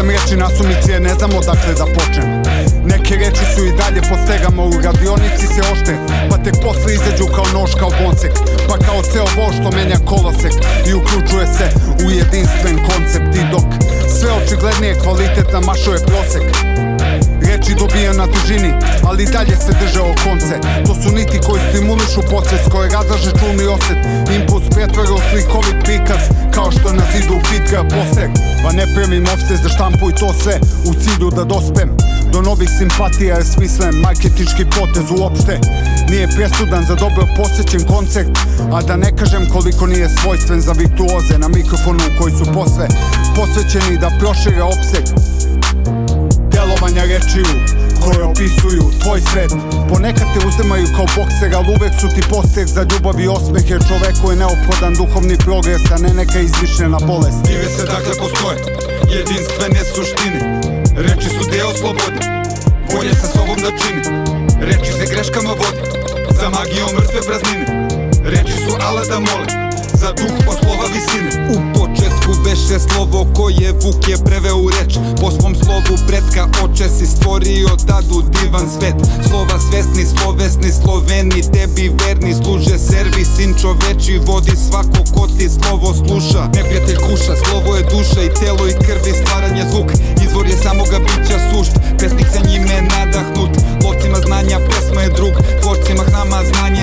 sam reči nasumice, ne znam odakle da počnem. Neke reči su i dalje po stegama u radionici se ošte Pa tek posle izađu kao nož kao bonsek. Pa kao ceo voz što menja kolosek I uključuje se u jedinstven koncept I dok sve očiglednije kvalitet namašuje prosek. Reči dobija na dužini, ali dalje se drže o konce. To su niti koji stimulišu proces koje razlaže čulni oset Impuls pretvara u ne premim ofse za štampu i to sve U cilju da dospem Do novih simpatija je smislen marketički potez uopšte Nije presudan za dobro posjećen koncert A da ne kažem koliko nije svojstven za virtuoze Na mikrofonu koji su posve posvećeni da prošire opseg delovanja rečiju koje opisuju tvoj svet. Ponekad te uzemaju kao bokser, ali uvek su ti poster za ljubav i osmeh Jer čoveku je neophodan duhovni progres, a ne neka izmišljena bolest. Dive se dakle postoje jedinstvene suštine. Reči su deo slobode, volje sa sobom da čini. Reči se greškama vode, za magijom mrtve praznine. Reči su ala da mole, za duh od slova visine U početku beše slovo koje Vuk je preveo u reč. Po svom slovu pretka oče si stvorio tadu divan svet. Slova svesni, slovesni, sloveni, tebi verni Služe servis, sin čoveči, vodi svako ko ti slovo sluša. Neprijatelj kuša, slovo je duša i telo i krvi stvaranje zvuk. Izvor je samoga bića sušt, pesnik sa njime nadahnut Lovcima znanja pesma je drug, tvorcima hrama znanje